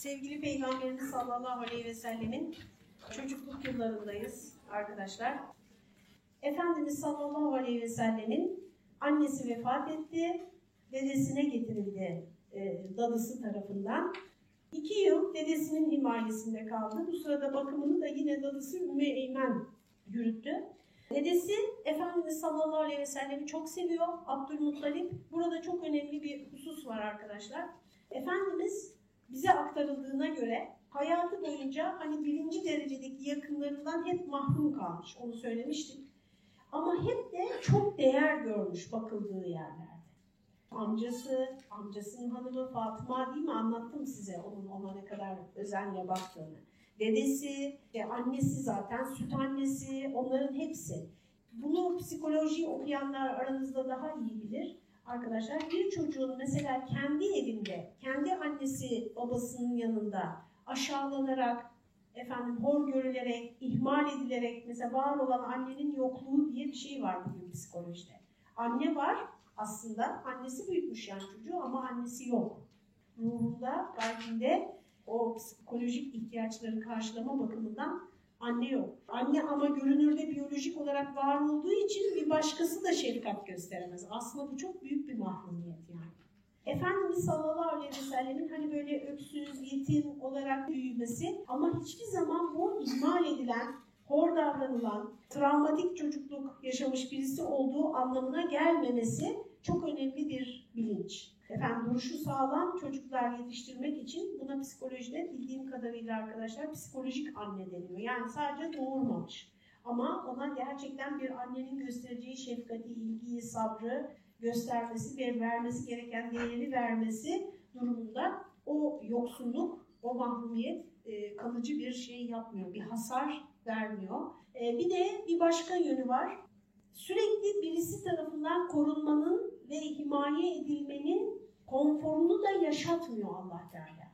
Sevgili Peygamberimiz sallallahu aleyhi ve sellemin çocukluk yıllarındayız arkadaşlar. Efendimiz sallallahu aleyhi ve sellemin annesi vefat etti, dedesine getirildi e, dadısı tarafından. İki yıl dedesinin himayesinde kaldı. Bu sırada bakımını da yine dadısı Ümmü Eymen yürüttü. Dedesi Efendimiz sallallahu aleyhi ve sellemi çok seviyor. Abdülmuttalip. Burada çok önemli bir husus var arkadaşlar. Efendimiz bize aktarıldığına göre hayatı boyunca hani birinci derecedeki yakınlarından hep mahrum kalmış. Onu söylemiştik. Ama hep de çok değer görmüş bakıldığı yerlerde. Amcası, amcasının hanımı Fatıma değil mi? Anlattım size onun ona ne kadar özenle baktığını. Dedesi, işte annesi zaten, süt annesi, onların hepsi. Bunu psikoloji okuyanlar aranızda daha iyi bilir. Arkadaşlar bir çocuğun mesela kendi evinde, kendi annesi babasının yanında aşağılanarak, efendim hor görülerek, ihmal edilerek, mesela var olan annenin yokluğu diye bir şey var bugün psikolojide. Anne var aslında, annesi büyütmüş yani çocuğu ama annesi yok. Ruhunda, kalbinde o psikolojik ihtiyaçları karşılama bakımından anne yok. Anne ama görünürde biyolojik olarak var olduğu için bir başkası da şefkat gösteremez. Aslında bu çok büyük bir mahrumiyet yani. Efendimiz sallallahu aleyhi ve sellemin hani böyle öksüz, yetim olarak büyümesi ama hiçbir zaman bu ihmal edilen, hor davranılan, travmatik çocukluk yaşamış birisi olduğu anlamına gelmemesi çok önemli bir bilinç. Efendim duruşu sağlam çocuklar yetiştirmek için buna psikolojide bildiğim kadarıyla arkadaşlar psikolojik anne deniyor. Yani sadece doğurmamış. Ama ona gerçekten bir annenin göstereceği şefkati, ilgiyi, sabrı göstermesi ve vermesi gereken değeri vermesi durumunda o yoksulluk, o mahrumiyet e, kalıcı bir şey yapmıyor, bir hasar vermiyor. E, bir de bir başka yönü var. Sürekli birisi tarafından korunmanın ve himaye edilmenin konforunu da yaşatmıyor Allah Teala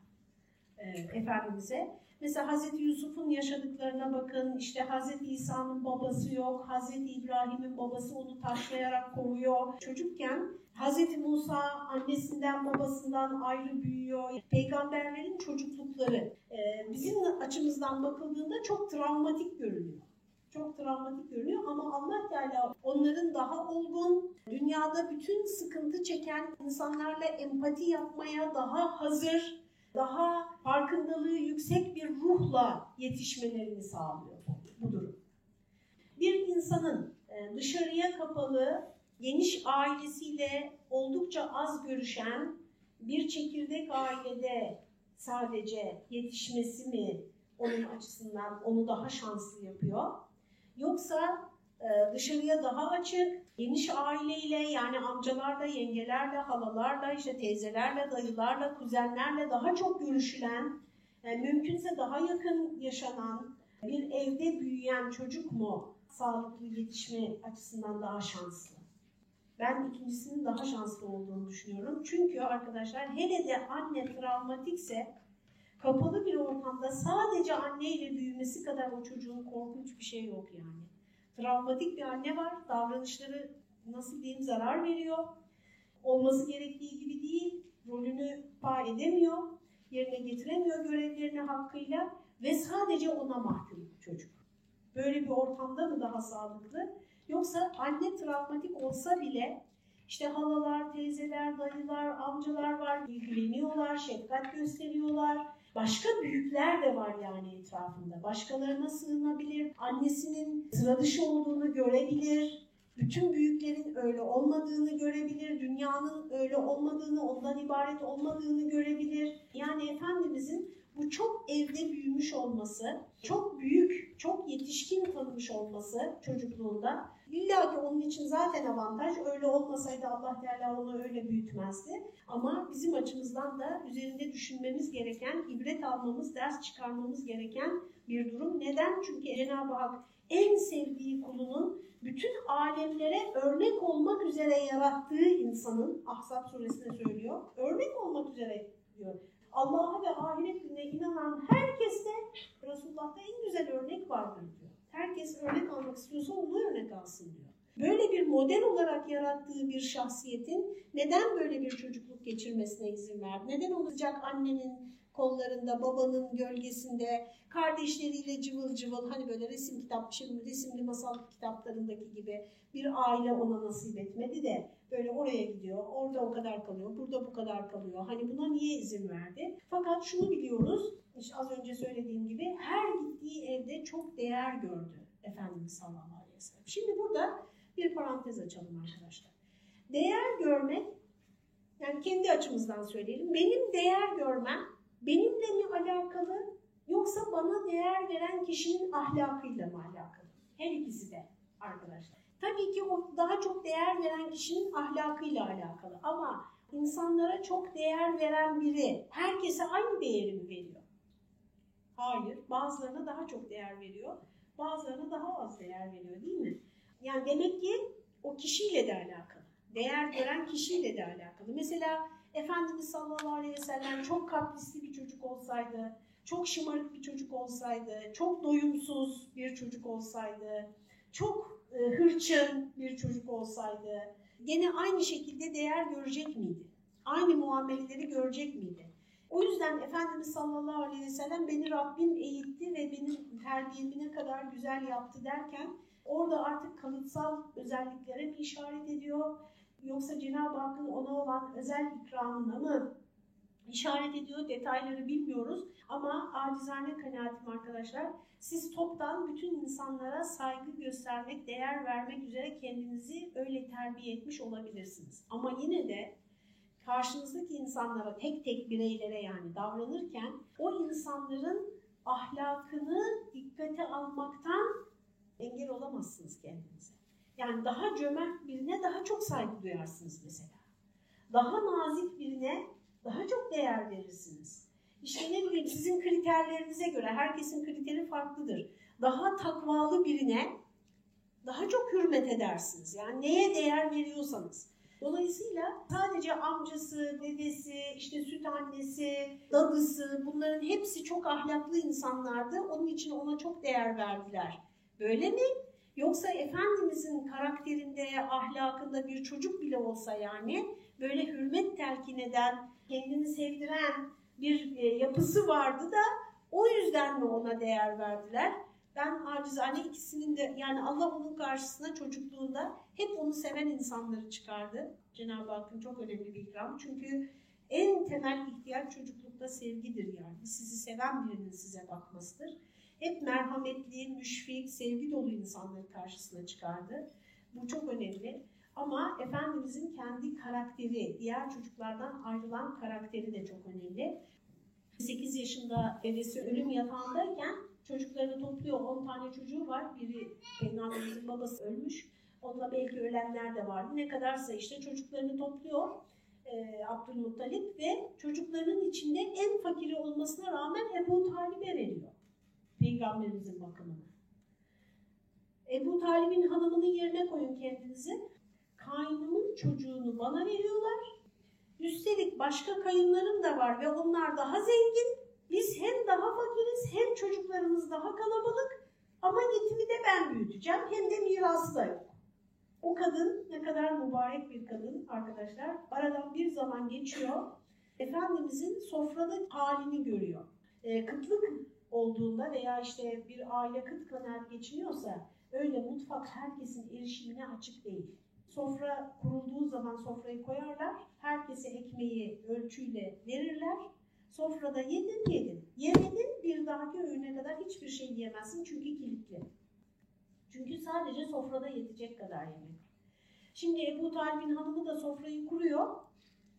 e, Efendimiz'e. Mesela Hazreti Yusuf'un yaşadıklarına bakın, işte Hazreti İsa'nın babası yok, Hazreti İbrahim'in babası onu taşlayarak koruyor. Çocukken Hazreti Musa annesinden babasından ayrı büyüyor. Peygamberlerin çocuklukları e, bizim açımızdan bakıldığında çok travmatik görünüyor çok travmatik görünüyor ama Allah Teala onların daha olgun, dünyada bütün sıkıntı çeken insanlarla empati yapmaya daha hazır, daha farkındalığı yüksek bir ruhla yetişmelerini sağlıyor bu durum. Bir insanın dışarıya kapalı, geniş ailesiyle oldukça az görüşen bir çekirdek ailede sadece yetişmesi mi onun açısından onu daha şanslı yapıyor? Yoksa e, dışarıya daha açık, geniş aileyle yani amcalarla, yengelerle, halalarla, işte teyzelerle, dayılarla, kuzenlerle daha çok görüşülen, e, mümkünse daha yakın yaşanan bir evde büyüyen çocuk mu sağlıklı yetişme açısından daha şanslı? Ben ikincisinin daha şanslı olduğunu düşünüyorum. Çünkü arkadaşlar hele de anne travmatikse kapalı bir ortamda sadece anneyle büyümesi kadar o çocuğun korkunç bir şey yok yani. Travmatik bir anne var, davranışları nasıl diyeyim zarar veriyor. Olması gerektiği gibi değil, rolünü pa edemiyor, yerine getiremiyor görevlerini hakkıyla ve sadece ona mahkum çocuk. Böyle bir ortamda mı daha sağlıklı? Yoksa anne travmatik olsa bile işte halalar, teyzeler, dayılar, amcalar var, ilgileniyorlar, şefkat gösteriyorlar, Başka büyükler de var yani etrafında. Başkalarına sığınabilir, annesinin sıra dışı olduğunu görebilir, bütün büyüklerin öyle olmadığını görebilir, dünyanın öyle olmadığını, ondan ibaret olmadığını görebilir. Yani Efendimizin bu çok evde büyümüş olması, çok büyük, çok yetişkin tanımış olması çocukluğunda illa ki onun için zaten avantaj. Öyle olmasaydı Allah Teala onu öyle büyütmezdi. Ama bizim açımızdan da üzerinde düşünmemiz gereken, ibret almamız, ders çıkarmamız gereken bir durum. Neden? Çünkü Cenab-ı Hak en sevdiği kulunun bütün alemlere örnek olmak üzere yarattığı insanın, Ahzab suresinde söylüyor, örnek olmak üzere diyor. Allah'a ve ahiret gününe inanan herkeste Resulullah'ta en güzel örnek vardır diyor. Herkes örnek almak istiyorsa onu örnek alsın diyor. Böyle bir model olarak yarattığı bir şahsiyetin neden böyle bir çocukluk geçirmesine izin verdi? Neden o sıcak annenin kollarında, babanın gölgesinde, kardeşleriyle cıvıl cıvıl hani böyle resim kitap, şimdi resimli masal kitaplarındaki gibi bir aile ona nasip etmedi de böyle oraya gidiyor, orada o kadar kalıyor, burada bu kadar kalıyor. Hani buna niye izin verdi? Fakat şunu biliyoruz, işte az önce söylediğim gibi her gittiği evde çok değer gördü Efendimiz sallallahu aleyhi ve sellem. Şimdi burada bir parantez açalım arkadaşlar. Değer görmek, yani kendi açımızdan söyleyelim, benim değer görmem benimle mi alakalı yoksa bana değer veren kişinin ahlakıyla mı alakalı? Her ikisi de arkadaşlar. Tabii ki o daha çok değer veren kişinin ahlakıyla alakalı ama insanlara çok değer veren biri herkese aynı değeri mi veriyor? Hayır. Bazılarına daha çok değer veriyor. Bazılarına daha az değer veriyor değil mi? Yani demek ki o kişiyle de alakalı. Değer gören kişiyle de alakalı. Mesela Efendimiz sallallahu aleyhi ve sellem çok kaprisli bir çocuk olsaydı, çok şımarık bir çocuk olsaydı, çok doyumsuz bir çocuk olsaydı, çok e, hırçın bir çocuk olsaydı gene aynı şekilde değer görecek miydi? Aynı muameleleri görecek miydi? O yüzden Efendimiz sallallahu aleyhi ve sellem beni Rabbim eğitti ve benim terbiyemi ne kadar güzel yaptı derken orada artık kalıtsal özelliklere mi işaret ediyor? Yoksa Cenab-ı Hakk'ın ona olan özel ikramına mı işaret ediyor? Detayları bilmiyoruz ama acizane kanaatim arkadaşlar siz toptan bütün insanlara saygı göstermek, değer vermek üzere kendinizi öyle terbiye etmiş olabilirsiniz. Ama yine de karşınızdaki insanlara, tek tek bireylere yani davranırken o insanların ahlakını dikkate almaktan engel olamazsınız kendinize. Yani daha cömert birine daha çok saygı duyarsınız mesela. Daha nazik birine daha çok değer verirsiniz. İşte ne bileyim sizin kriterlerinize göre herkesin kriteri farklıdır. Daha takvalı birine daha çok hürmet edersiniz. Yani neye değer veriyorsanız. Dolayısıyla sadece amcası, dedesi, işte süt annesi, dadısı bunların hepsi çok ahlaklı insanlardı. Onun için ona çok değer verdiler. Böyle mi? Yoksa Efendimizin karakterinde, ahlakında bir çocuk bile olsa yani böyle hürmet telkin eden, kendini sevdiren bir e, yapısı vardı da o yüzden mi ona değer verdiler? Ben acizane ikisinin de yani Allah onun karşısına çocukluğunda hep onu seven insanları çıkardı. Cenab-ı Hakk'ın çok önemli bir ikram. Çünkü en temel ihtiyaç çocuklukta sevgidir yani. Sizi seven birinin size bakmasıdır. Hep merhametli, müşfik, sevgi dolu insanları karşısına çıkardı. Bu çok önemli. Ama Efendimizin kendi karakteri, diğer çocuklardan ayrılan karakteri de çok önemli. 8 yaşında dedesi ölüm yatağındayken çocuklarını topluyor. 10 tane çocuğu var. Biri Peygamberimizin babası ölmüş. Onunla belki ölenler de vardı. Ne kadarsa işte çocuklarını topluyor e, Abdülmuttalip ve çocuklarının içinde en fakiri olmasına rağmen Ebu Talib'e veriyor. Peygamberimizin bakımını. Ebu Talib'in hanımının yerine koyun kendinizi. Kaynımın çocuğunu bana veriyorlar. Üstelik başka kayınlarım da var ve onlar daha zengin. Biz hem daha fakiriz hem çocuklarımız daha kalabalık ama yetimi de ben büyüteceğim hem de mirası. O kadın ne kadar mübarek bir kadın arkadaşlar. Aradan bir zaman geçiyor. Efendimizin sofrada halini görüyor. E, kıtlık olduğunda veya işte bir aile kıt kanaat geçiniyorsa öyle mutfak herkesin erişimine açık değil. Sofra kurulduğu zaman sofrayı koyarlar. Herkese ekmeği ölçüyle verirler. Sofrada yedin yedin. Yemedin bir dahaki öğüne kadar hiçbir şey yiyemezsin çünkü kilitli. Çünkü sadece sofrada yetecek kadar yemek. Şimdi Ebu Talib'in hanımı da sofrayı kuruyor.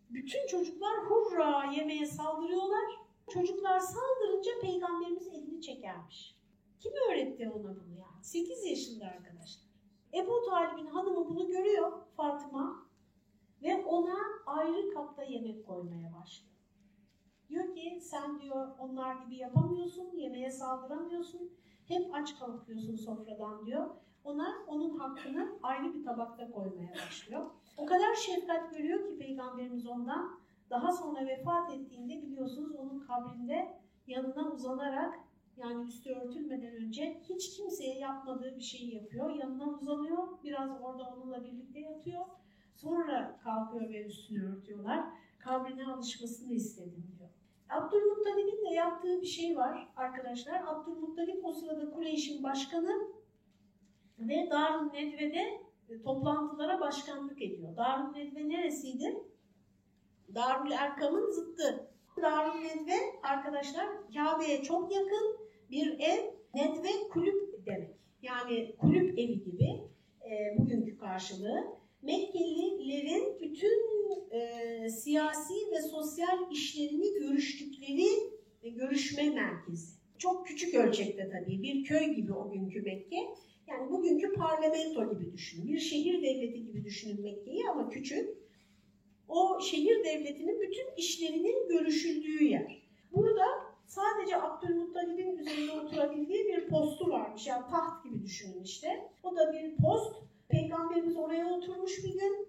Bütün çocuklar hurra yemeğe saldırıyorlar. Çocuklar saldırınca peygamberimiz elini çekermiş. Kim öğretti ona bunu yani? 8 yaşında arkadaşlar. Ebu Talib'in hanımı bunu görüyor Fatıma ve ona ayrı kapta yemek koymaya başlıyor. Diyor ki sen diyor onlar gibi yapamıyorsun, yemeğe saldıramıyorsun. Hep aç kalkıyorsun sofradan diyor. Ona onun hakkını ayrı bir tabakta koymaya başlıyor. O kadar şefkat görüyor ki peygamberimiz ondan. Daha sonra vefat ettiğinde biliyorsunuz onun kabrinde yanına uzanarak yani üstü örtülmeden önce hiç kimseye yapmadığı bir şeyi yapıyor. Yanına uzanıyor, biraz orada onunla birlikte yatıyor. Sonra kalkıyor ve üstünü örtüyorlar. Kabrine alışmasını istedim diyor. Abdülmuttalib'in de yaptığı bir şey var arkadaşlar. Abdülmuttalip o sırada Kureyş'in başkanı ve Darun Nedve'de e, toplantılara başkanlık ediyor. Darun Nedve neresiydi? Darül Erkam'ın zıttı. Darül Nedve arkadaşlar Kabe'ye çok yakın bir ev. Nedve kulüp demek. Yani kulüp evi gibi e, bugünkü karşılığı. Mekkelilerin bütün e, siyasi ve sosyal işlerini görüştükleri e, görüşme merkezi. Çok küçük ölçekte tabii bir köy gibi o günkü Mekke. Yani bugünkü parlamento gibi düşünün. Bir şehir devleti gibi düşünün Mekke'yi ama küçük. O şehir devletinin bütün işlerinin görüşüldüğü yer. Burada sadece Abdülmuttalib'in üzerinde oturabildiği bir postu varmış. Yani taht gibi düşünün işte. O da bir post. Peygamberimiz oraya oturmuş bir gün.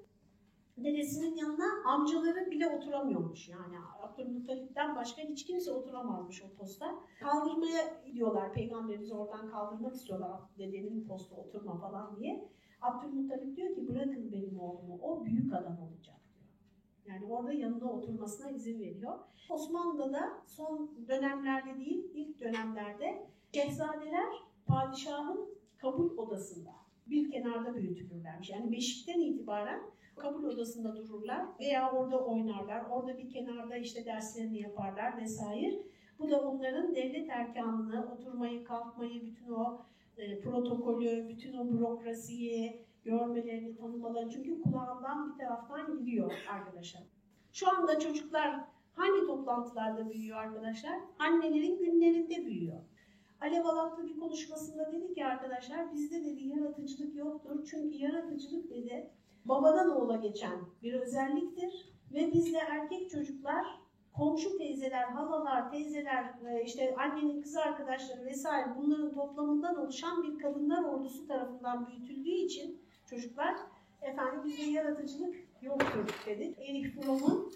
Dedesinin yanına amcaları bile oturamıyormuş. Yani Abdülmuttalip'ten başka hiç kimse oturamazmış o posta. Kaldırmaya gidiyorlar. Peygamberimizi oradan kaldırmak istiyorlar. Dedenin posta oturma falan diye. Abdülmuttalip diyor ki bırakın benim oğlumu. O büyük adam olacak. Yani orada yanına oturmasına izin veriyor. Osmanlı'da da son dönemlerde değil, ilk dönemlerde şehzadeler padişahın kabul odasında bir kenarda büyütülürlermiş. Yani beşikten itibaren kabul odasında dururlar veya orada oynarlar. Orada bir kenarda işte derslerini yaparlar vesaire. Bu da onların devlet erkanını, oturmayı, kalkmayı, bütün o e, protokolü, bütün o bürokrasiyi görmelerini, tanımalarını. Çünkü kulağından bir taraftan gidiyor arkadaşlar. Şu anda çocuklar hangi toplantılarda büyüyor arkadaşlar? Annelerin günlerinde büyüyor. Alev Alatlı bir konuşmasında dedi ki arkadaşlar bizde dedi yaratıcılık yoktur. Çünkü yaratıcılık dedi babadan oğula geçen bir özelliktir. Ve bizde erkek çocuklar komşu teyzeler, halalar, teyzeler, e, işte annenin kız arkadaşları vesaire bunların toplamından oluşan bir kadınlar ordusu tarafından büyütüldüğü için çocuklar efendim bizde yaratıcılık yoktur dedi. Erich Fromm'un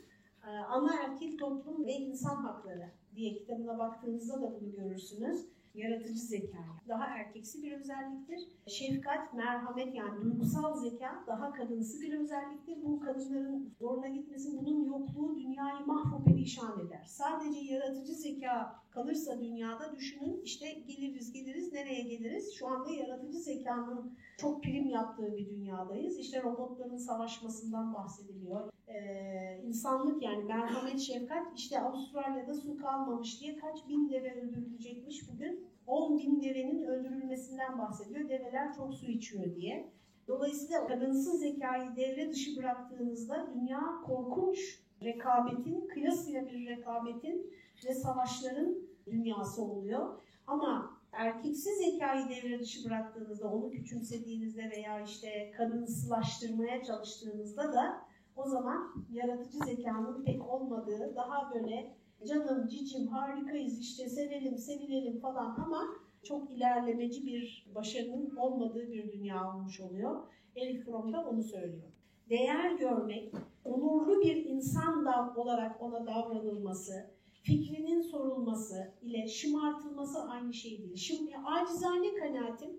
e, Ana Erkek Toplum ve İnsan Hakları diye kitabına baktığınızda da bunu görürsünüz yaratıcı zeka daha erkeksi bir özelliktir. Şefkat, merhamet yani duygusal zeka daha kadınsı bir özelliktir. Bu kadınların zoruna gitmesin, bunun yokluğu dünyayı mahvu perişan eder. Sadece yaratıcı zeka kalırsa dünyada düşünün işte geliriz geliriz nereye geliriz? Şu anda yaratıcı zekanın çok prim yaptığı bir dünyadayız. İşte robotların savaşmasından bahsediliyor. Ee, insanlık yani merhamet, şefkat işte Avustralya'da su kalmamış diye kaç bin deve öldürülecekmiş bugün. 10 bin devenin öldürülmesinden bahsediyor. Develer çok su içiyor diye. Dolayısıyla kadınsız zekayı devre dışı bıraktığınızda dünya korkunç rekabetin, kıyasıya bir rekabetin ve savaşların dünyası oluyor. Ama erkeksiz zekayı devre dışı bıraktığınızda, onu küçümsediğinizde veya işte kadınsılaştırmaya çalıştığınızda da o zaman yaratıcı zekanın pek olmadığı, daha böyle canım, cicim, harikayız işte sevelim, sevilelim falan ama çok ilerlemeci bir başarının olmadığı bir dünya olmuş oluyor. Erich Fromm da onu söylüyor. Değer görmek, onurlu bir insan da olarak ona davranılması, fikrinin sorulması ile şımartılması aynı şey değil. Şım, acizane kanaatim,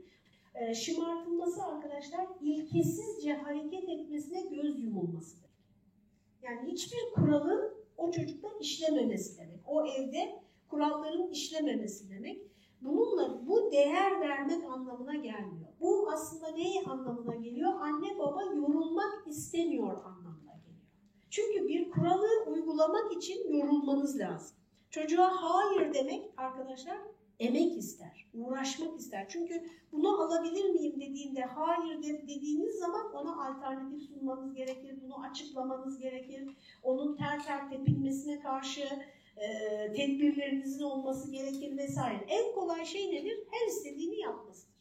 e, şımartılması arkadaşlar ilkesizce hareket etmesine göz yumulmasıdır. Yani hiçbir kuralın o çocukta işlememesi demek. O evde kuralların işlememesi demek. Bununla bu değer vermek anlamına gelmiyor. Bu aslında ne anlamına geliyor? Anne baba yorulmak istemiyor anlamına geliyor. Çünkü bir kuralı uygulamak için yorulmanız lazım. Çocuğa hayır demek arkadaşlar emek ister, uğraşmak ister. Çünkü bunu alabilir miyim dediğinde hayır de, dediğiniz zaman ona alternatif sunmanız gerekir, bunu açıklamanız gerekir. Onun ter ter tepinmesine karşı e, tedbirlerinizin olması gerekir vesaire. En kolay şey nedir? Her istediğini yapmasıdır.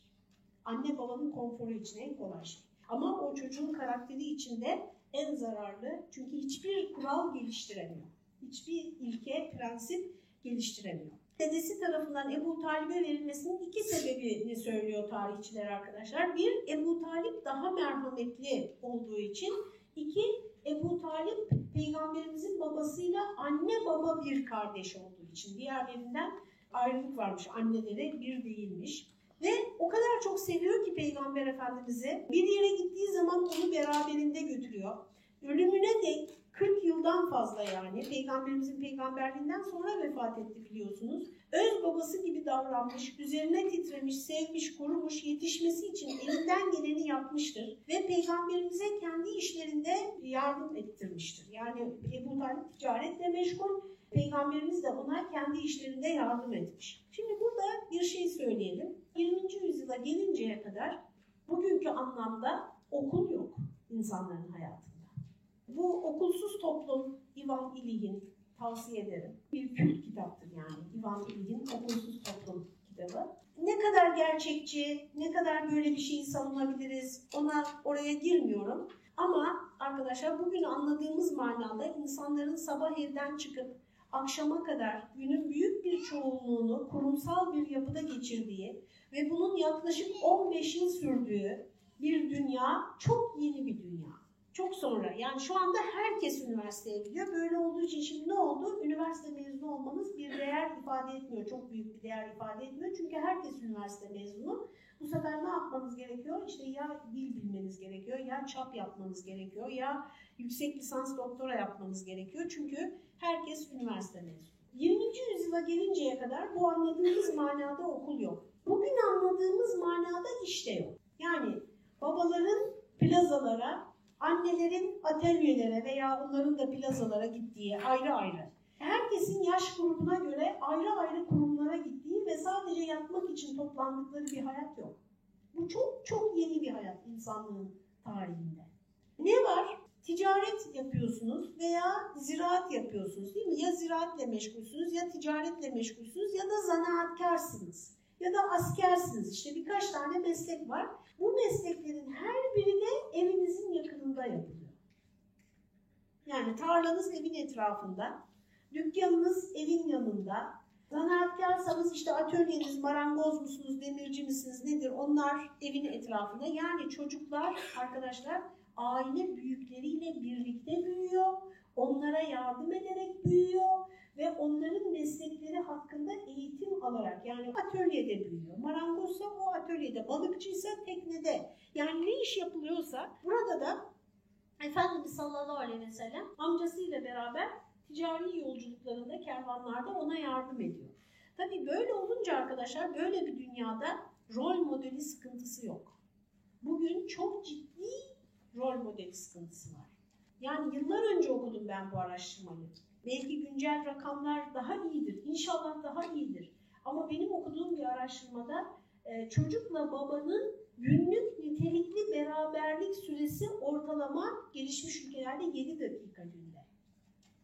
Anne babanın konforu için en kolay şey. Ama o çocuğun karakteri için de en zararlı. Çünkü hiçbir kural geliştiremiyor. Hiçbir ilke, prensip geliştiremiyor. Dedesi tarafından Ebu Talib'e verilmesinin iki sebebini söylüyor tarihçiler arkadaşlar. Bir, Ebu Talip daha merhametli olduğu için. İki, Ebu Talip peygamberimizin babasıyla anne baba bir kardeş olduğu için. Diğerlerinden ayrılık varmış. Anneleri bir değilmiş. Ve o kadar çok seviyor ki Peygamber Efendimiz'i bir yere gittiği zaman onu beraberinde götürüyor. Ölümüne dek 40 yıldan fazla yani peygamberimizin peygamberliğinden sonra vefat etti biliyorsunuz. Öz babası gibi davranmış, üzerine titremiş, sevmiş, korumuş, yetişmesi için elinden geleni yapmıştır. Ve peygamberimize kendi işlerinde yardım ettirmiştir. Yani Ebu Talip ticaretle meşgul, peygamberimiz de ona kendi işlerinde yardım etmiş. Şimdi burada bir şey söyleyelim. 20. yüzyıla gelinceye kadar bugünkü anlamda okul yok insanların hayatında. Bu okulsuz toplum Ivan İlih'in tavsiye ederim. Bir kült kitaptır yani Ivan İlih'in okulsuz toplum kitabı. Ne kadar gerçekçi, ne kadar böyle bir şeyi savunabiliriz ona oraya girmiyorum. Ama arkadaşlar bugün anladığımız manada insanların sabah evden çıkıp akşama kadar günün büyük bir çoğunluğunu kurumsal bir yapıda geçirdiği ve bunun yaklaşık 15 yıl sürdüğü bir dünya çok yeni bir dünya. Çok sonra yani şu anda herkes üniversiteye gidiyor. Böyle olduğu için şimdi ne oldu? Üniversite mezunu olmanız bir değer ifade etmiyor. Çok büyük bir değer ifade etmiyor. Çünkü herkes üniversite mezunu. Bu sefer ne yapmanız gerekiyor? İşte ya dil bilmeniz gerekiyor, ya çap yapmanız gerekiyor, ya yüksek lisans doktora yapmanız gerekiyor. Çünkü herkes üniversite mezunu. 20. yüzyıla gelinceye kadar bu anladığımız manada okul yok. Bugün anladığımız manada işte yok. Yani babaların plazalara, annelerin atölyelere veya onların da plazalara gittiği ayrı ayrı. Herkesin yaş grubuna göre ayrı ayrı kurumlara gittiği ve sadece yatmak için toplandıkları bir hayat yok. Bu çok çok yeni bir hayat insanlığın tarihinde. Ne var? Ticaret yapıyorsunuz veya ziraat yapıyorsunuz değil mi? Ya ziraatle meşgulsünüz ya ticaretle meşgulsünüz ya da zanaatkarsınız ya da askersiniz. İşte birkaç tane meslek var. Bu mesleklerin her biri de evinizin yakınında yapılıyor. Yani tarlanız evin etrafında, dükkanınız evin yanında, zanaatkarsanız işte atölyeniz, marangoz musunuz, demirci misiniz nedir onlar evin etrafında. Yani çocuklar arkadaşlar aile büyükleriyle birlikte büyüyor, onlara yardım ederek büyüyor ve onların meslekleri hakkında eğitim alarak yani atölyede büyüyor. Marangozsa o atölyede, balıkçıysa teknede. Yani ne iş yapılıyorsa burada da Efendimiz sallallahu aleyhi ve sellem amcasıyla beraber ticari yolculuklarında, kervanlarda ona yardım ediyor. Tabii böyle olunca arkadaşlar böyle bir dünyada rol modeli sıkıntısı yok. Bugün çok ciddi rol modeli sıkıntısı var. Yani yıllar önce okudum ben bu araştırmayı. Belki güncel rakamlar daha iyidir. İnşallah daha iyidir. Ama benim okuduğum bir araştırmada e, çocukla babanın günlük nitelikli beraberlik süresi ortalama gelişmiş ülkelerde 7 dakika günde.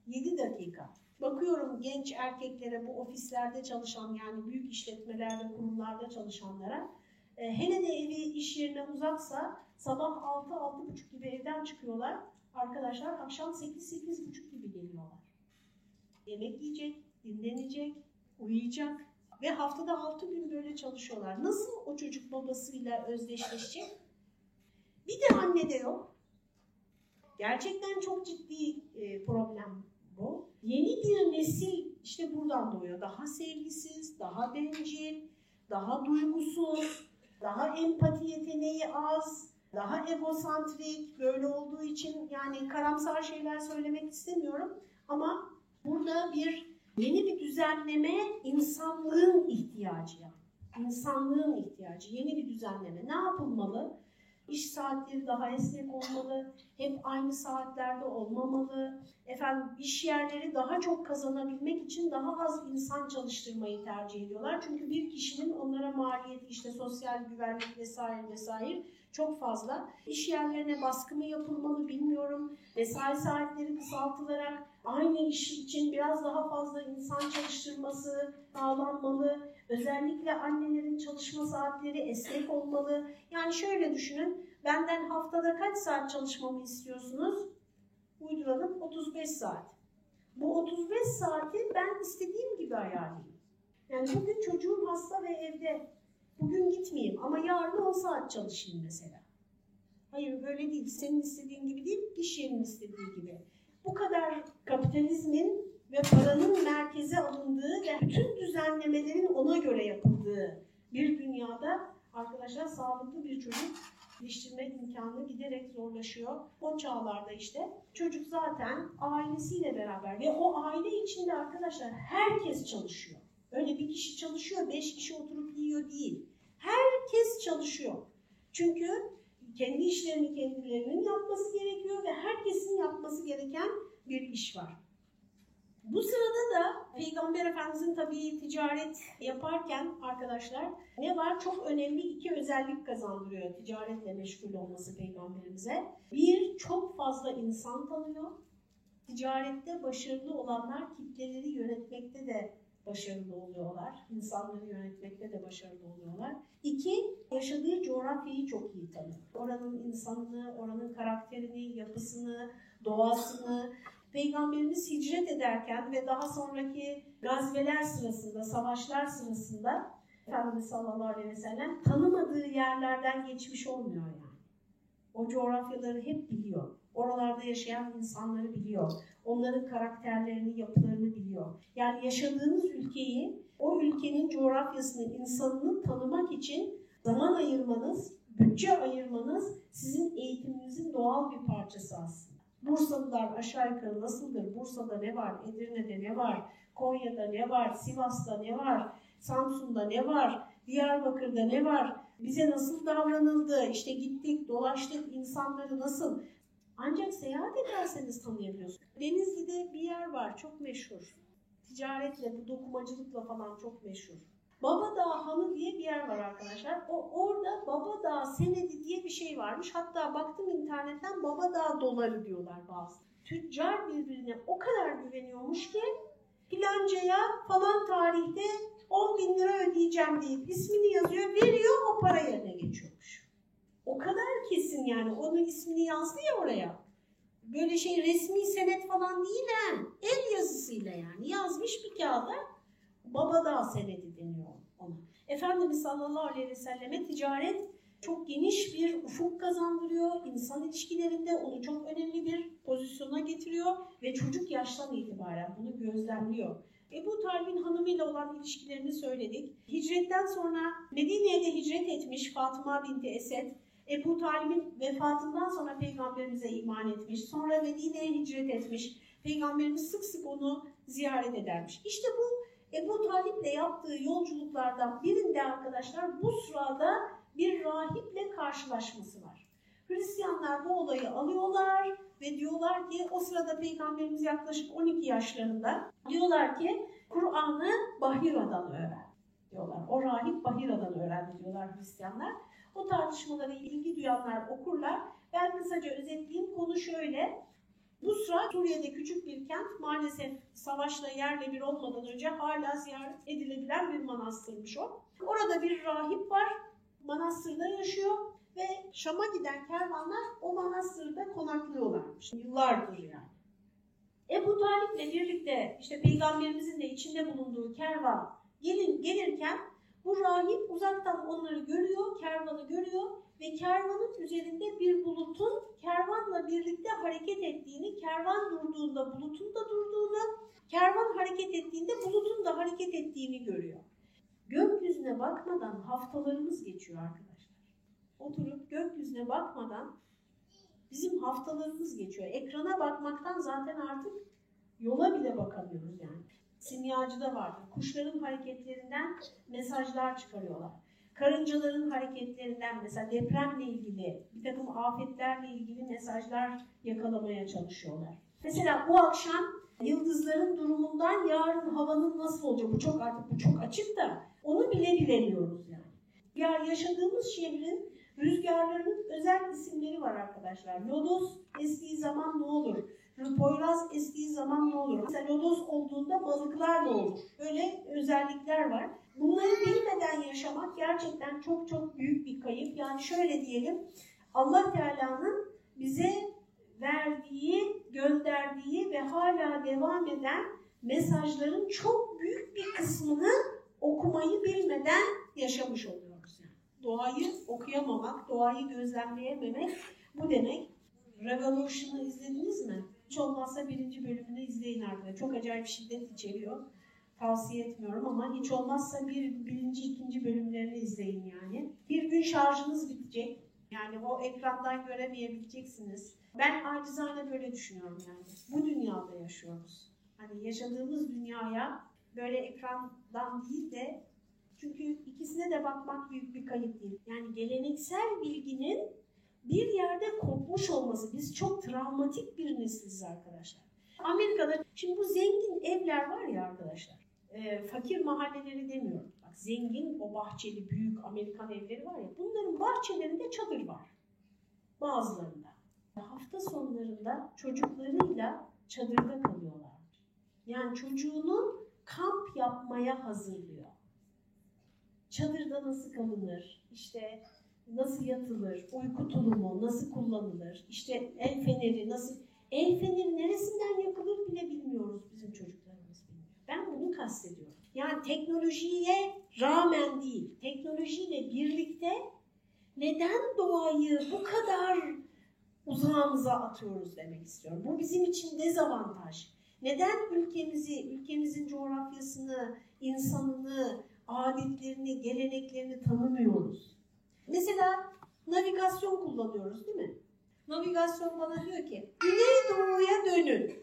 7 dakika. Bakıyorum genç erkeklere, bu ofislerde çalışan yani büyük işletmelerde, kurumlarda çalışanlara. E, hele de evi iş yerine uzaksa sabah 6-6.30 gibi evden çıkıyorlar. Arkadaşlar akşam 8-8.30 gibi geliyorlar yemek yiyecek, dinlenecek, uyuyacak ve haftada 6 gün böyle çalışıyorlar. Nasıl o çocuk babasıyla özdeşleşecek? Bir de anne de yok. Gerçekten çok ciddi e, problem bu. Yeni bir nesil işte buradan doğuyor. Daha sevgisiz, daha bencil, daha duygusuz, daha empati yeteneği az, daha egosantrik böyle olduğu için yani karamsar şeyler söylemek istemiyorum ama Burada bir yeni bir düzenleme insanlığın ihtiyacı. İnsanlığın ihtiyacı, yeni bir düzenleme. Ne yapılmalı? İş saatleri daha esnek olmalı, hep aynı saatlerde olmamalı. Efendim iş yerleri daha çok kazanabilmek için daha az insan çalıştırmayı tercih ediyorlar. Çünkü bir kişinin onlara maliyeti işte sosyal güvenlik vesaire vesaire çok fazla. İş yerlerine baskı mı yapılmalı bilmiyorum. Mesai saatleri kısaltılarak aynı iş için biraz daha fazla insan çalıştırması sağlanmalı. Özellikle annelerin çalışma saatleri esnek olmalı. Yani şöyle düşünün, benden haftada kaç saat çalışmamı istiyorsunuz? Uyduralım 35 saat. Bu 35 saati ben istediğim gibi ayarlayayım. Yani bugün çocuğum hasta ve evde. Bugün gitmeyeyim ama yarın 10 saat çalışayım mesela. Hayır böyle değil. Senin istediğin gibi değil, iş yerinin istediği gibi. Bu kadar kapitalizmin ve paranın merkeze alındığı ve bütün düzenlemelerin ona göre yapıldığı bir dünyada arkadaşlar sağlıklı bir çocuk iliştirme imkanı giderek zorlaşıyor. O çağlarda işte çocuk zaten ailesiyle beraber ve o aile içinde arkadaşlar herkes çalışıyor. Öyle bir kişi çalışıyor, beş kişi oturup yiyor değil. Herkes çalışıyor. Çünkü kendi işlerini kendilerinin yapması gerekiyor ve herkesin yapması gereken bir iş var. Bu sırada da Peygamber Efendimizin tabii ticaret yaparken arkadaşlar ne var? Çok önemli iki özellik kazandırıyor ticaretle meşgul olması Peygamberimize. Bir, çok fazla insan tanıyor. Ticarette başarılı olanlar kitleleri yönetmekte de başarılı oluyorlar. İnsanları yönetmekte de başarılı oluyorlar. İki, yaşadığı coğrafyayı çok iyi tanıyor. Oranın insanını, oranın karakterini, yapısını, doğasını, Peygamberimiz hicret ederken ve daha sonraki gazveler sırasında, savaşlar sırasında Efendimiz sallallahu aleyhi ve sellem tanımadığı yerlerden geçmiş olmuyor yani. O coğrafyaları hep biliyor. Oralarda yaşayan insanları biliyor. Onların karakterlerini, yapılarını biliyor. Yani yaşadığınız ülkeyi, o ülkenin coğrafyasını, insanını tanımak için zaman ayırmanız, bütçe ayırmanız sizin eğitiminizin doğal bir parçası aslında. Bursalılar aşağı yukarı nasıldır? Bursa'da ne var? Edirne'de ne var? Konya'da ne var? Sivas'ta ne var? Samsun'da ne var? Diyarbakır'da ne var? Bize nasıl davranıldı? İşte gittik, dolaştık, insanları nasıl? Ancak seyahat ederseniz tanıyabiliyorsunuz. Denizli'de bir yer var, çok meşhur. Ticaretle, bu dokumacılıkla falan çok meşhur. Babadağ Hanı diye bir yer var arkadaşlar. O orada Babadağ senedi diye bir şey varmış. Hatta baktım internetten Babadağ doları diyorlar bazı. Tüccar birbirine o kadar güveniyormuş ki filancaya falan tarihte 10 bin lira ödeyeceğim deyip ismini yazıyor, veriyor o para yerine geçiyormuş. O kadar kesin yani onun ismini yazdı ya oraya. Böyle şey resmi senet falan değil ha. El yazısıyla yani yazmış bir kağıda Babadağ senedi deniyor ona. Efendimiz sallallahu aleyhi ve selleme ticaret çok geniş bir ufuk kazandırıyor. İnsan ilişkilerinde onu çok önemli bir pozisyona getiriyor ve çocuk yaştan itibaren bunu gözlemliyor. Ebu Talib'in hanımıyla olan ilişkilerini söyledik. Hicretten sonra Medine'ye de hicret etmiş Fatıma binti Esed. Ebu Talib'in vefatından sonra peygamberimize iman etmiş. Sonra Medine'ye hicret etmiş. Peygamberimiz sık sık onu ziyaret edermiş. İşte bu Ebu Talip'le yaptığı yolculuklardan birinde arkadaşlar bu sırada bir rahiple karşılaşması var. Hristiyanlar bu olayı alıyorlar ve diyorlar ki o sırada Peygamberimiz yaklaşık 12 yaşlarında diyorlar ki Kur'an'ı Bahira'dan öğren diyorlar. O rahip Bahira'dan öğrendi diyorlar Hristiyanlar. O tartışmalara ilgi duyanlar okurlar. Ben kısaca özetleyeyim. Konu şöyle. Busra Suriye'de küçük bir kent maalesef savaşla yerle bir olmadan önce hala ziyaret edilebilen bir manastırmış o. Orada bir rahip var, manastırda yaşıyor ve Şam'a giden kervanlar o manastırda konaklıyorlarmış. Yıllardır yani. Ebu Talip'le birlikte işte peygamberimizin de içinde bulunduğu kervan gelin, gelirken bu rahip uzaktan onları görüyor, kervanı görüyor ve kervanın üzerinde bir bulutun kervanla birlikte hareket ettiğini, kervan durduğunda bulutun da durduğunu, kervan hareket ettiğinde bulutun da hareket ettiğini görüyor. Gökyüzüne bakmadan haftalarımız geçiyor arkadaşlar. Oturup gökyüzüne bakmadan bizim haftalarımız geçiyor. Ekrana bakmaktan zaten artık yola bile bakamıyoruz yani. Simyacıda vardır. Kuşların hareketlerinden mesajlar çıkarıyorlar karıncaların hareketlerinden mesela depremle ilgili, bir takım afetlerle ilgili mesajlar yakalamaya çalışıyorlar. Mesela bu akşam yıldızların durumundan yarın havanın nasıl olacak? Bu çok artık bu çok açık da onu bile bilemiyoruz yani. Ya yaşadığımız şehrin rüzgarlarının özel isimleri var arkadaşlar. Lodos estiği zaman ne olur? Poyraz estiği zaman ne olur? Lodos olduğunda balıklar da olur. Böyle özellikler var. Bunları bilmeden yaşamak gerçekten çok çok büyük bir kayıp. Yani şöyle diyelim, Allah Teala'nın bize verdiği, gönderdiği ve hala devam eden mesajların çok büyük bir kısmını okumayı bilmeden yaşamış oluyoruz. Yani. Doğayı okuyamamak, doğayı gözlemleyememek bu demek. Revolution'ı izlediniz mi? Hiç olmazsa birinci bölümünü izleyin arkadaşlar. Çok acayip şiddet içeriyor tavsiye etmiyorum ama hiç olmazsa bir birinci, ikinci bölümlerini izleyin yani. Bir gün şarjınız bitecek. Yani o ekrandan göremeyebileceksiniz. Ben acizane böyle düşünüyorum yani. Bu dünyada yaşıyoruz. Hani yaşadığımız dünyaya böyle ekrandan değil de çünkü ikisine de bakmak büyük bir kayıp değil. Yani geleneksel bilginin bir yerde kopmuş olması. Biz çok travmatik bir nesiliz arkadaşlar. Amerika'da şimdi bu zengin evler var ya arkadaşlar. E, fakir mahalleleri demiyorum. Bak zengin o bahçeli büyük Amerikan evleri var ya. Bunların bahçelerinde çadır var. Bazılarında. Hafta sonlarında çocuklarıyla çadırda kalıyorlar. Yani çocuğunu kamp yapmaya hazırlıyor. Çadırda nasıl kalınır? İşte nasıl yatılır? Uyku tulumu nasıl kullanılır? İşte el feneri nasıl El feneri neresinden yakılır bile bilmiyoruz bizim çocuklarımız bilmiyor. Ben bunu kastediyorum. Yani teknolojiye rağmen değil, teknolojiyle birlikte neden doğayı bu kadar uzağımıza atıyoruz demek istiyorum. Bu bizim için dezavantaj. Neden ülkemizi, ülkemizin coğrafyasını, insanını, adetlerini, geleneklerini tanımıyoruz? Mesela navigasyon kullanıyoruz değil mi? Navigasyon bana diyor ki Güneydoğu'ya dönün.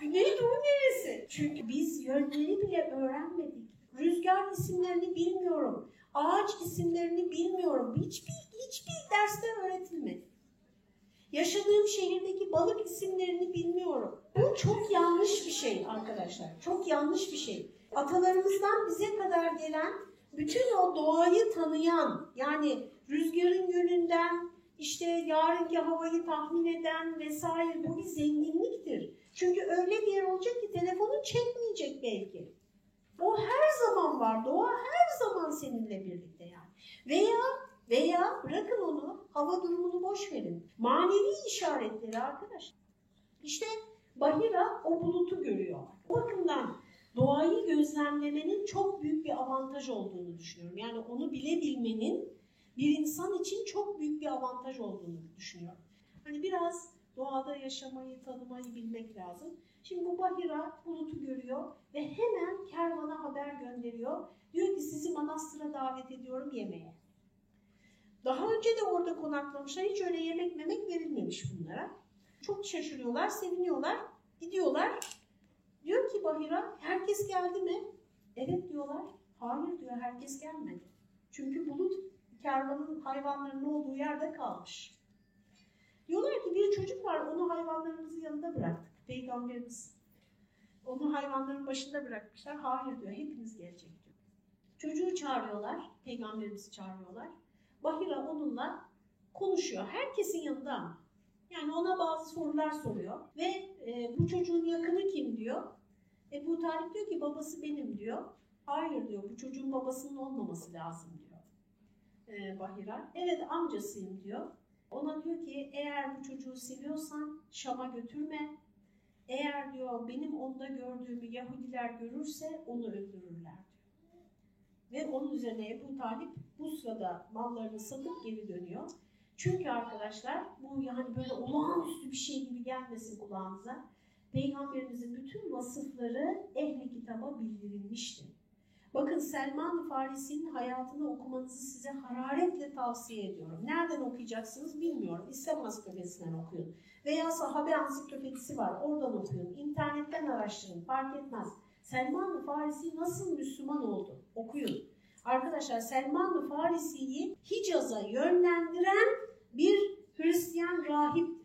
Güneydoğu neresi? Çünkü biz yönleri bile öğrenmedik. Rüzgar isimlerini bilmiyorum. Ağaç isimlerini bilmiyorum. Hiçbir, hiçbir derste öğretilmedi. Yaşadığım şehirdeki balık isimlerini bilmiyorum. Bu çok yanlış bir şey arkadaşlar. Çok yanlış bir şey. Atalarımızdan bize kadar gelen bütün o doğayı tanıyan yani rüzgarın yönünden, işte yarınki havayı tahmin eden vesaire bu bir zenginliktir. Çünkü öyle bir yer olacak ki telefonun çekmeyecek belki. O her zaman var. Doğa her zaman seninle birlikte yani. Veya veya bırakın onu hava durumunu boş verin. Manevi işaretleri arkadaşlar. İşte Bahira o bulutu görüyor. O bakımdan doğayı gözlemlemenin çok büyük bir avantaj olduğunu düşünüyorum. Yani onu bilebilmenin bir insan için çok büyük bir avantaj olduğunu düşünüyorum. Hani biraz doğada yaşamayı, tanımayı bilmek lazım. Şimdi bu Bahira bulutu görüyor ve hemen kervana haber gönderiyor. Diyor ki sizi manastıra davet ediyorum yemeğe. Daha önce de orada konaklamışlar. Hiç öyle yemek memek verilmemiş bunlara. Çok şaşırıyorlar, seviniyorlar, gidiyorlar. Diyor ki Bahira, herkes geldi mi? Evet diyorlar. Hayır diyor, herkes gelmedi. Çünkü bulut kervanın hayvanların olduğu yerde kalmış. Diyorlar ki bir çocuk var, onu hayvanlarımızın yanında bıraktık. Peygamberimiz onu hayvanların başında bırakmışlar. Hayır diyor, hepiniz gelecek diyor. Çocuğu çağırıyorlar, peygamberimizi çağırıyorlar. Bahira onunla konuşuyor. Herkesin yanında ama. Yani ona bazı sorular soruyor. Ve e, bu çocuğun yakını kim diyor. Ebu Talip diyor ki babası benim diyor. Hayır diyor, bu çocuğun babasının olmaması lazım diyor e, Bahira. Evet amcasıyım diyor. Ona diyor ki eğer bu çocuğu seviyorsan Şam'a götürme. Eğer diyor benim onda gördüğümü Yahudiler görürse onu öldürürler diyor. Ve onun üzerine Ebu Talip bu sırada mallarını satıp geri dönüyor. Çünkü arkadaşlar bu yani böyle olağanüstü bir şey gibi gelmesin kulağınıza. Peygamberimizin bütün vasıfları ehli kitaba bildirilmişti. Bakın Selman Farisi'nin hayatını okumanızı size hararetle tavsiye ediyorum. Nereden okuyacaksınız bilmiyorum. İslam Ansiklopedisinden okuyun. Veya Sahabe Ansiklopedisi var. Oradan okuyun. İnternetten araştırın. Fark etmez. Selman Farisi nasıl Müslüman oldu? Okuyun. Arkadaşlar Selman Farisi'yi Hicaz'a yönlendiren bir Hristiyan rahiptir.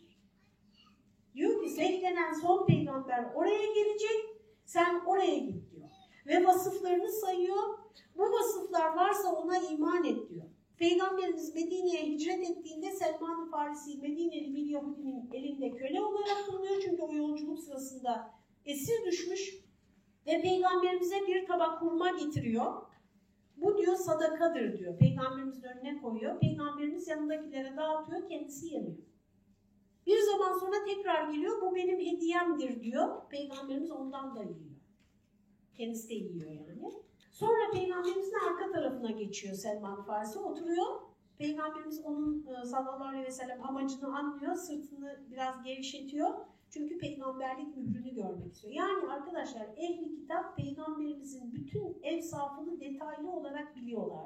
Diyor ki beklenen son peygamber oraya gelecek. Sen oraya git ve vasıflarını sayıyor. Bu vasıflar varsa ona iman et diyor. Peygamberimiz Medine'ye hicret ettiğinde Selman-ı Farisi Medineli bir Yahudinin elinde köle olarak bulunuyor. Çünkü o yolculuk sırasında esir düşmüş ve peygamberimize bir tabak hurma getiriyor. Bu diyor sadakadır diyor. Peygamberimiz önüne koyuyor. Peygamberimiz yanındakilere dağıtıyor, kendisi yemiyor. Bir zaman sonra tekrar geliyor, bu benim hediyemdir diyor. Peygamberimiz ondan da yiyor. Kendisi de yiyor yani. Sonra Peygamberimizin arka tarafına geçiyor Selman Farsi. Oturuyor. Peygamberimiz onun e, sallallahu aleyhi ve sellem amacını anlıyor. Sırtını biraz gevşetiyor. Çünkü peygamberlik mührünü görmek istiyor. Yani arkadaşlar ehli kitap peygamberimizin bütün evsafını detaylı olarak biliyorlar.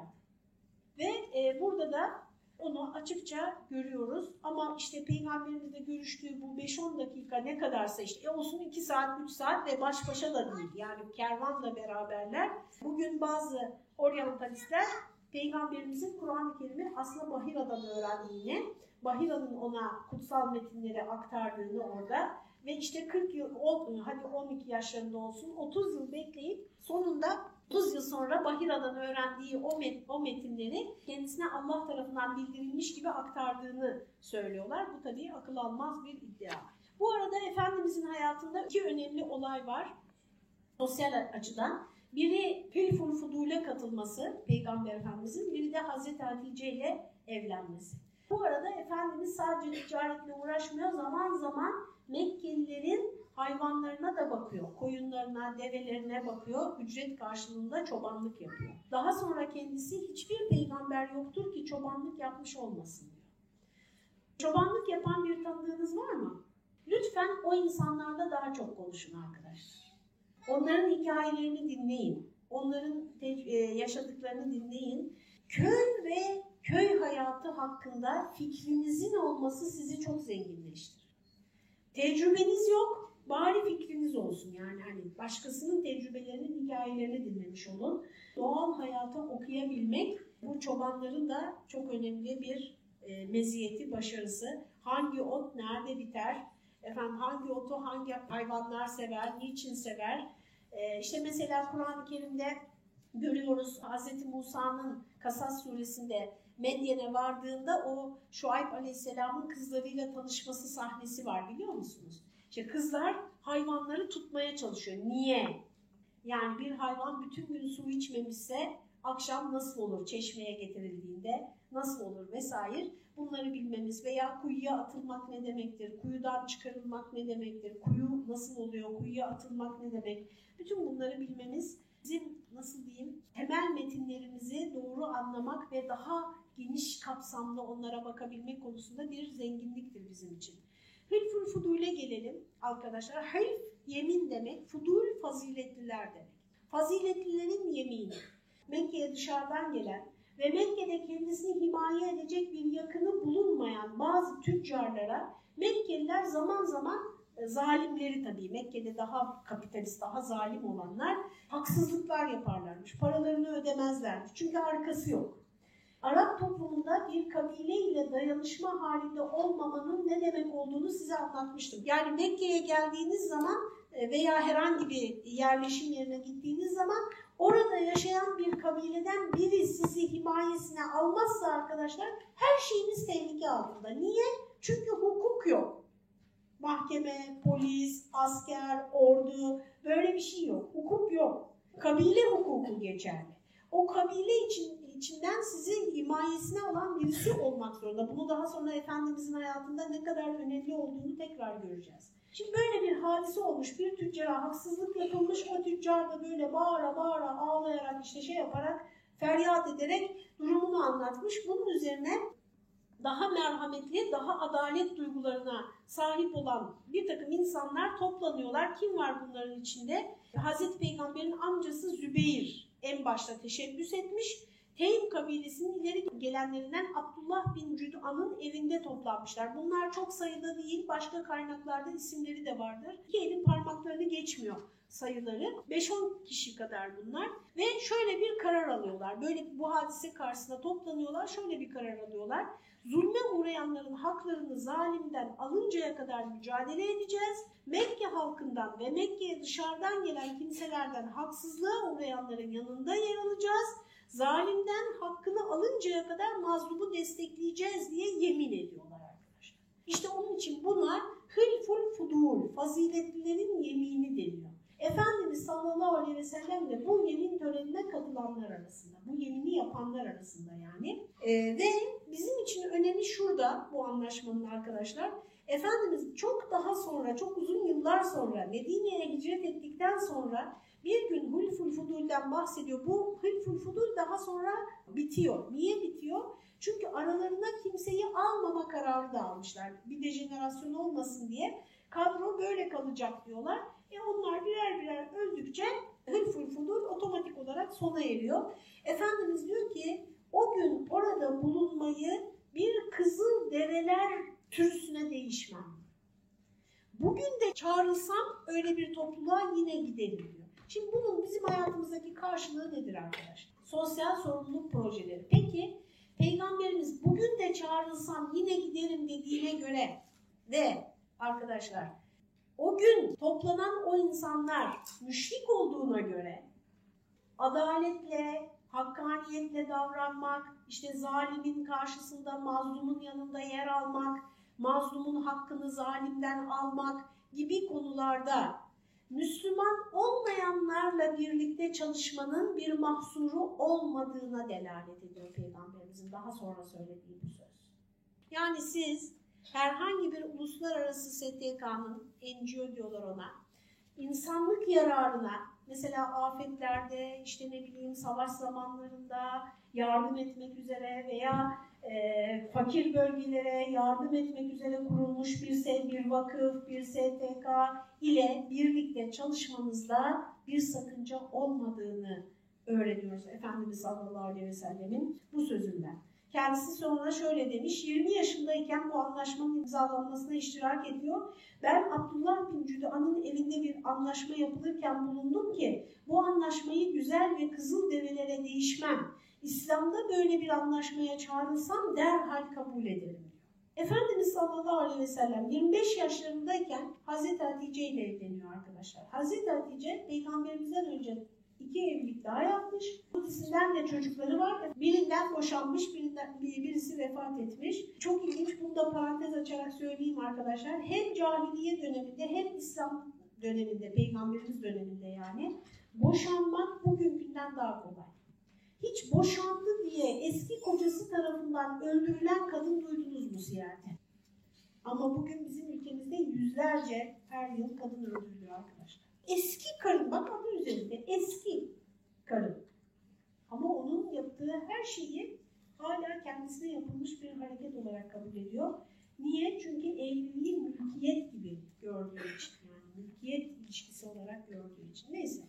Ve e, burada da Onu açıkça görüyoruz ama işte peygamberimizle görüştüğü bu 5-10 dakika ne kadarsa işte e olsun 2 saat 3 saat ve baş başa da değil yani kervanla beraberler. Bugün bazı oryantalistler peygamberimizin Kur'an-ı Kerim'i aslında Bahira'dan öğrendiğini, Bahira'nın ona kutsal metinleri aktardığını orada ve işte 40 yıl, hadi 12 yaşlarında olsun 30 yıl bekleyip sonunda 30 yıl sonra Bahira'dan öğrendiği o, met, o metinleri kendisine Allah tarafından bildirilmiş gibi aktardığını söylüyorlar. Bu tabii akıl almaz bir iddia. Bu arada Efendimizin hayatında iki önemli olay var sosyal açıdan. Biri Hilful Fudul'e katılması Peygamber Efendimizin, biri de Hazreti Hatice ile evlenmesi. Bu arada Efendimiz sadece ticaretle uğraşmıyor, zaman zaman Mekkelilerin hayvanlarına da bakıyor. Koyunlarına, develerine bakıyor. Ücret karşılığında çobanlık yapıyor. Daha sonra kendisi hiçbir peygamber yoktur ki çobanlık yapmış olmasın diyor. Çobanlık yapan bir tanıdığınız var mı? Lütfen o insanlarda daha çok konuşun arkadaşlar. Onların hikayelerini dinleyin. Onların e, yaşadıklarını dinleyin. Köy ve köy hayatı hakkında fikrinizin olması sizi çok zenginleştirir. Tecrübeniz yok, bari fikriniz olsun. Yani hani başkasının tecrübelerinin hikayelerini dinlemiş olun. Doğal hayata okuyabilmek bu çobanların da çok önemli bir e, meziyeti, başarısı. Hangi ot nerede biter? Efendim hangi otu hangi hayvanlar sever, niçin sever? E, işte mesela Kur'an-ı Kerim'de görüyoruz Hz. Musa'nın Kasas suresinde Medyen'e vardığında o Şuayb Aleyhisselam'ın kızlarıyla tanışması sahnesi var biliyor musunuz? İşte kızlar hayvanları tutmaya çalışıyor. Niye? Yani bir hayvan bütün gün su içmemişse akşam nasıl olur çeşmeye getirildiğinde nasıl olur vesaire bunları bilmemiz veya kuyuya atılmak ne demektir, kuyudan çıkarılmak ne demektir, kuyu nasıl oluyor, kuyuya atılmak ne demek bütün bunları bilmemiz bizim nasıl diyeyim temel metinlerimizi doğru anlamak ve daha geniş kapsamlı onlara bakabilmek konusunda bir zenginliktir bizim için. Hülful Fudul'e gelelim arkadaşlar. Hülf yemin demek, fudul faziletliler demek. Faziletlilerin yemini. Mekke'ye dışarıdan gelen ve Mekke'de kendisini himaye edecek bir yakını bulunmayan bazı tüccarlara Mekkeliler zaman zaman zalimleri tabii Mekke'de daha kapitalist, daha zalim olanlar haksızlıklar yaparlarmış. Paralarını ödemezlermiş. Çünkü arkası yok. Arap toplumunda bir kabile ile dayanışma halinde olmamanın ne demek olduğunu size anlatmıştım. Yani Mekke'ye geldiğiniz zaman e, veya herhangi bir yerleşim yerine gittiğiniz zaman orada yaşayan bir kabileden biri sizi himayesine almazsa arkadaşlar her şeyiniz tehlike altında. Niye? Çünkü hukuk yok. Mahkeme, polis, asker, ordu böyle bir şey yok. Hukuk yok. Kabile hukuku geçerli. O kabile için içinden sizi himayesine alan birisi olmak zorunda. Bunu daha sonra Efendimizin hayatında ne kadar önemli olduğunu tekrar göreceğiz. Şimdi böyle bir hadise olmuş, bir tüccara haksızlık yapılmış, o tüccar da böyle bağıra bağıra ağlayarak işte şey yaparak feryat ederek durumunu anlatmış. Bunun üzerine daha merhametli, daha adalet duygularına sahip olan bir takım insanlar toplanıyorlar. Kim var bunların içinde? Hazreti Peygamber'in amcası Zübeyir en başta teşebbüs etmiş. Teym kabilesinin ileri gelenlerinden Abdullah bin Cüd'an'ın evinde toplanmışlar. Bunlar çok sayıda değil, başka kaynaklarda isimleri de vardır. İki elin parmaklarını geçmiyor sayıları. 5-10 kişi kadar bunlar ve şöyle bir karar alıyorlar. Böyle bu hadise karşısında toplanıyorlar, şöyle bir karar alıyorlar. Zulme uğrayanların haklarını zalimden alıncaya kadar mücadele edeceğiz. Mekke halkından ve Mekke'ye dışarıdan gelen kimselerden haksızlığa uğrayanların yanında yer alacağız zalimden hakkını alıncaya kadar mazlumu destekleyeceğiz diye yemin ediyorlar arkadaşlar. İşte onun için buna hılful fudul, faziletlilerin yemini deniyor. Efendimiz sallallahu aleyhi ve sellem de bu yemin törenine katılanlar arasında, bu yemini yapanlar arasında yani. Ee, ve bizim için önemi şurada bu anlaşmanın arkadaşlar. Efendimiz çok daha sonra, çok uzun yıllar sonra Medine'ye hicret ettikten sonra bir gün Hulful Fudul'den bahsediyor. Bu Hulful Fudul daha sonra bitiyor. Niye bitiyor? Çünkü aralarına kimseyi almama kararı da almışlar. Bir dejenerasyon olmasın diye. Kadro böyle kalacak diyorlar. E onlar birer birer öldükçe Hulful Fudul otomatik olarak sona eriyor. Efendimiz diyor ki o gün orada bulunmayı bir kızıl develer türüsüne değişmem. Bugün de çağrılsam öyle bir topluluğa yine giderim diyor. Şimdi bunun bizim hayatımızdaki karşılığı nedir arkadaşlar? Sosyal sorumluluk projeleri. Peki Peygamberimiz bugün de çağrılsam yine giderim dediğine göre ve arkadaşlar o gün toplanan o insanlar müşrik olduğuna göre adaletle, hakkaniyetle davranmak, işte zalimin karşısında mazlumun yanında yer almak, mazlumun hakkını zalimden almak gibi konularda Müslüman olmayanlarla birlikte çalışmanın bir mahsuru olmadığına delalet ediyor Peygamberimizin daha sonra söylediği bu söz. Yani siz herhangi bir uluslararası STK'nın, NGO diyorlar ona, insanlık yararına, mesela afetlerde, işte ne bileyim savaş zamanlarında yardım etmek üzere veya e, fakir bölgelere yardım etmek üzere kurulmuş bir, bir vakıf, bir STK ile birlikte çalışmanızda bir sakınca olmadığını öğreniyoruz Efendimiz sallallahu aleyhi ve sellemin bu sözünden. Kendisi sonra şöyle demiş, 20 yaşındayken bu anlaşmanın imzalanmasına iştirak ediyor. Ben Abdullah bin Cüda'nın evinde bir anlaşma yapılırken bulundum ki bu anlaşmayı güzel ve kızıl develere değişmem. İslam'da böyle bir anlaşmaya çağrılsam derhal kabul ederim. Efendimiz sallallahu aleyhi ve sellem 25 yaşlarındayken Hazreti Hatice ile evleniyor arkadaşlar. Hazreti Hatice peygamberimizden önce iki evlilik daha yapmış. İkisinden de çocukları var. Birinden boşanmış, birinden, birisi vefat etmiş. Çok ilginç, bunu da parantez açarak söyleyeyim arkadaşlar. Hem cahiliye döneminde hem İslam döneminde, peygamberimiz döneminde yani boşanmak bugünkünden daha kolay. Hiç boşandı diye eski kocası tarafından öldürülen kadın duydunuz mu siyerte? Ama bugün bizim ülkemizde yüzlerce her yıl kadın öldürülüyor arkadaşlar. Eski karın, bak adı üzerinde eski karın. Ama onun yaptığı her şeyi hala kendisine yapılmış bir hareket olarak kabul ediyor. Niye? Çünkü evliliği mülkiyet gibi gördüğü için. Yani mülkiyet ilişkisi olarak gördüğü için. Neyse.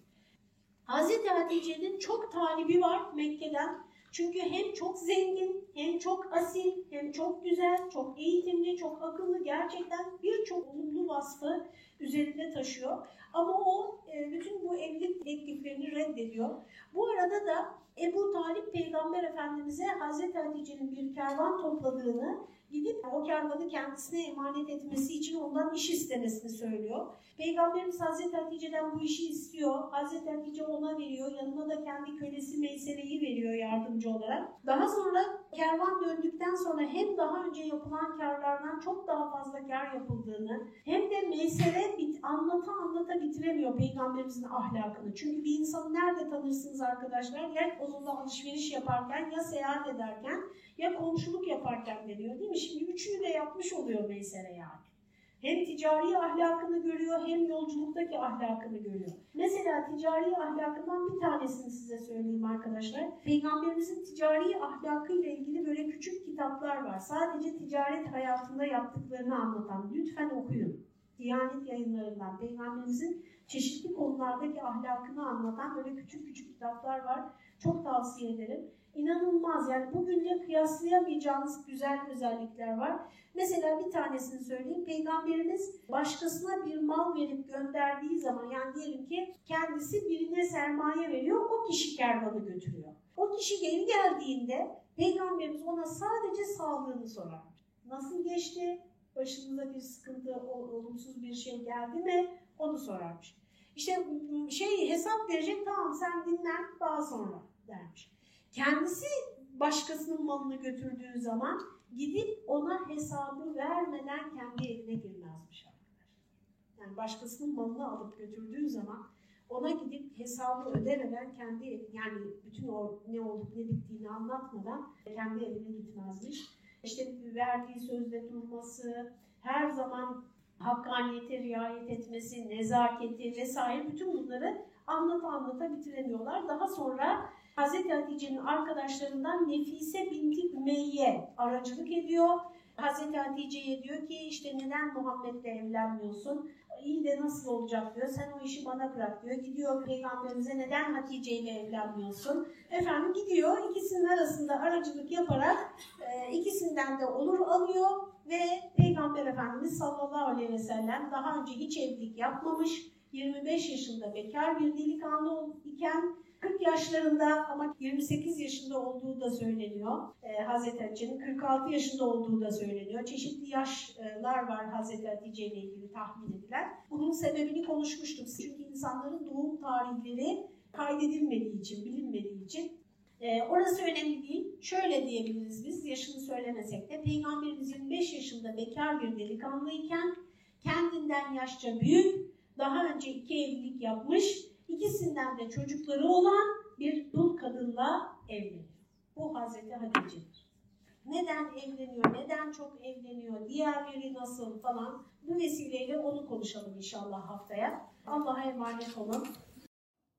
Hazreti Hatice'nin çok talibi var Mekke'den. Çünkü hem çok zengin, hem çok asil, hem çok güzel, çok eğitimli, çok akıllı, gerçekten birçok olumlu vasfı üzerinde taşıyor. Ama o e, bütün bu evlilik tekliflerini reddediyor. Bu arada da Ebu Talip Peygamber Efendimiz'e Hazreti Hatice'nin bir kervan topladığını, gidip o kervanı kendisine emanet etmesi için ondan iş istemesini söylüyor. Peygamberimiz Hazreti Hatice'den bu işi istiyor. Hazreti Hatice ona veriyor. Yanına da kendi kölesi Meysere'yi veriyor yardımcı olarak. Daha sonra kervan döndükten sonra hem daha önce yapılan karlardan çok daha fazla kar yapıldığını hem de Meysere bit, anlata anlata bitiremiyor Peygamberimizin ahlakını. Çünkü bir insanı nerede tanırsınız arkadaşlar? Ya onunla alışveriş yaparken ya seyahat ederken ya komşuluk yaparken deniyor değil mi? Şimdi üçünü de yapmış oluyor Meysere yani. Hem ticari ahlakını görüyor hem yolculuktaki ahlakını görüyor. Mesela ticari ahlakından bir tanesini size söyleyeyim arkadaşlar. Peygamberimizin ticari ahlakıyla ilgili böyle küçük kitaplar var. Sadece ticaret hayatında yaptıklarını anlatan. Lütfen okuyun. Diyanet yayınlarından Peygamberimizin çeşitli konulardaki ahlakını anlatan böyle küçük küçük kitaplar var. Çok tavsiye ederim. İnanılmaz yani bugünle kıyaslayamayacağınız güzel özellikler var. Mesela bir tanesini söyleyeyim. Peygamberimiz başkasına bir mal verip gönderdiği zaman yani diyelim ki kendisi birine sermaye veriyor, o kişi kervanı götürüyor. O kişi geri geldiğinde Peygamberimiz ona sadece sağlığını sorar. Nasıl geçti? Başınıza bir sıkıntı, olumsuz bir şey geldi mi? Onu sorarmış. İşte şey hesap verecek, tamam sen dinlen daha sonra dermiş. Kendisi başkasının malını götürdüğü zaman gidip ona hesabı vermeden kendi evine girmezmiş arkadaşlar. Yani başkasının malını alıp götürdüğü zaman ona gidip hesabı ödemeden kendi yani bütün o ne olup ne bittiğini anlatmadan kendi evine gitmezmiş. İşte verdiği sözde durması, her zaman hakkaniyete riayet etmesi, nezaketi vesaire bütün bunları anlata anlata bitiremiyorlar. Daha sonra Hz. Hatice'nin arkadaşlarından Nefise binti Ümeyye aracılık ediyor. Hz. Hatice'ye diyor ki işte neden Muhammed'le evlenmiyorsun? İyi de nasıl olacak diyor. Sen o işi bana bırak diyor. Gidiyor peygamberimize neden Hatice ile evlenmiyorsun? Efendim gidiyor ikisinin arasında aracılık yaparak e, ikisinden de olur alıyor ve Peygamber Efendimiz sallallahu aleyhi ve sellem daha önce hiç evlilik yapmamış. 25 yaşında bekar bir delikanlı iken 40 yaşlarında ama 28 yaşında olduğu da söyleniyor. Ee, Hazreti Hatice'nin 46 yaşında olduğu da söyleniyor. Çeşitli yaşlar var Hazreti Hatice ile ilgili tahmin edilen. Bunun sebebini konuşmuştuk. Çünkü insanların doğum tarihleri kaydedilmediği için, bilinmediği için. Ee, orası önemli değil. Şöyle diyebiliriz biz, yaşını söylemesek de. Peygamberimiz 25 yaşında bekar bir delikanlıyken kendinden yaşça büyük, daha önce iki evlilik yapmış, ikisinden de çocukları olan bir dul kadınla evleniyor. Bu Hazreti Hatice'dir. Neden evleniyor, neden çok evleniyor, diğerleri nasıl falan bu vesileyle onu konuşalım inşallah haftaya. Allah'a emanet olun.